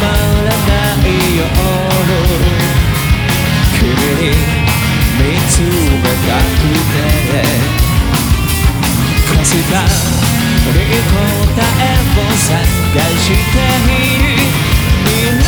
まらない夜君に見つめたくてかすかに答えを探している